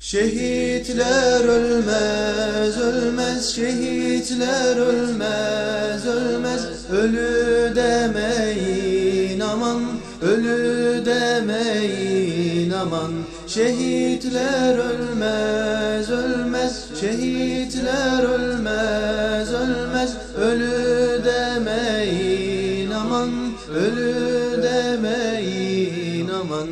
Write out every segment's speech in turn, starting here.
Şehitler ölmez, ölmez, şehitler ölmez, ölmez, ölü demeyin aman, ölü demeyin aman. Şehitler ölmez, ölmez, şehitler ölmez, ölmez, ölü demeyin aman, ölü demeyin aman.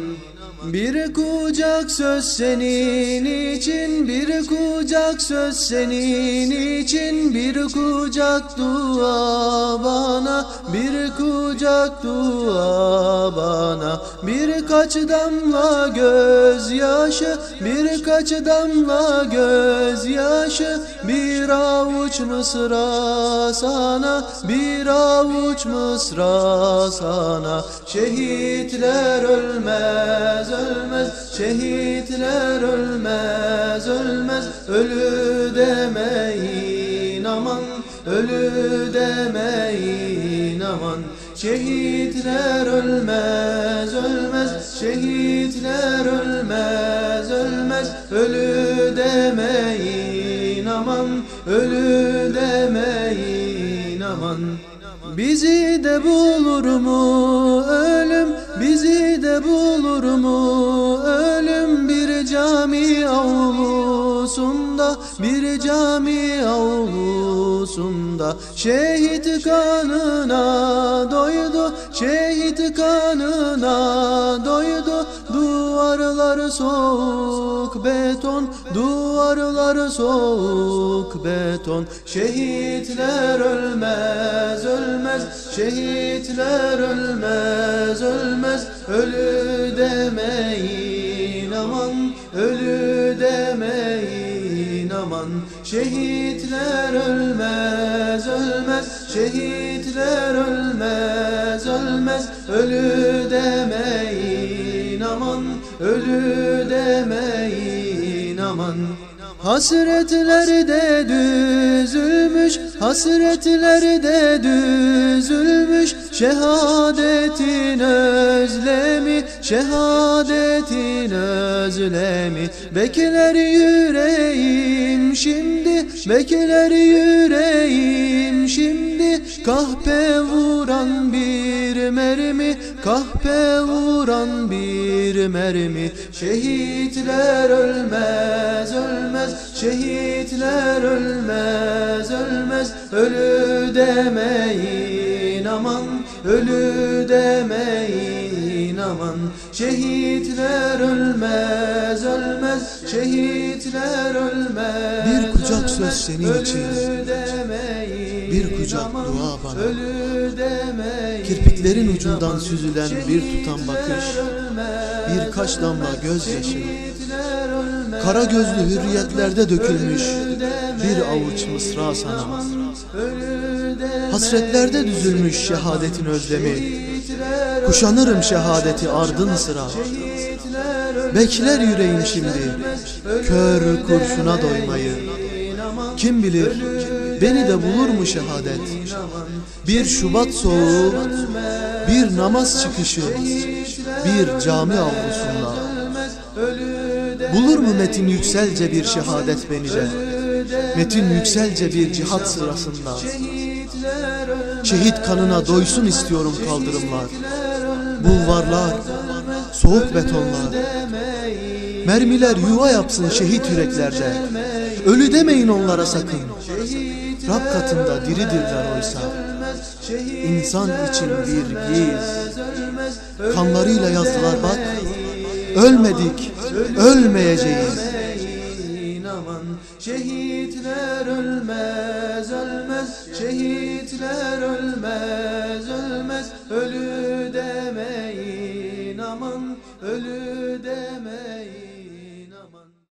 Bir kucak söz senin için, bir kucak söz senin için, bir kucak dua bana, bir kucak dua bana. Birkaç damla gözyaşı, birkaç damla gözyaşı, bir avuç mısra sana, bir avuç mısra sana. Şehitler ölmez, ölmez, şehitler ölmez, ölmez, ölü demeyin aman, ölü demeyin aman. Şehitler ölmez, ölmez, şehitler ölmez, ölmez, ölü demeyin aman, ölü demeyin aman. Bizi de bulur mu bir cami avlusunda şehit kanına doydu, şehit kanına doydu. Duvarlar soğuk beton, duvarlar soğuk beton. Şehitler ölmez, ölmez, şehitler ölmez, ölmez, ölü demeyin aman, ölü aman, şehitler ölmez, ölmez, şehitler ölmez, ölmez, ölü demeyin aman, ölü demeyin aman. Hasretlerde düzülmüş, hasretlerde düzülmüş. Şehadetin özlemi, şehadetin özlemi. Bekler yüreğim bekler yüreğim şimdi Kahpe vuran bir mermi, kahpe vuran bir mermi. Şehitler ölmez, ölmez, şehitler ölmez, ölmez. Ölü demeyin aman, ölü demeyin aman. Şehitler ölmez, ölmez, şehitler ölmez. Bir kucak söz senin için. Bir kucak dua bana. Kirpiklerin ucundan süzülen bir tutam bakış, birkaç damla gözyaşı, Kara gözlü hürriyetlerde dökülmüş bir avuç mısra sana. Hasretlerde düzülmüş şehadetin özlemi, Kuşanırım şehadeti ardın sıra. Bekler yüreğim şimdi, kör kurşuna doymayı. Kim bilir beni de bulur mu şehadet? Bir Şubat soğuğu, bir namaz çıkışı, bir cami avlusunda. Bulur mu Metin yükselce bir şehadet beni de? Metin yükselce bir cihat sırasında. Şehit kanına doysun istiyorum kaldırımlar. Bulvarlar, soğuk betonlar. Mermiler yuva yapsın şehit yüreklerde. Ölü demeyin onlara sakın. Rab katında diridirler oysa. İnsan için bir giz. Kanlarıyla yazdılar bak. Ölmedik, ölmeyeceğiz. Şehitler ölmez ölmez Şehitler ölmez ölmez Ölü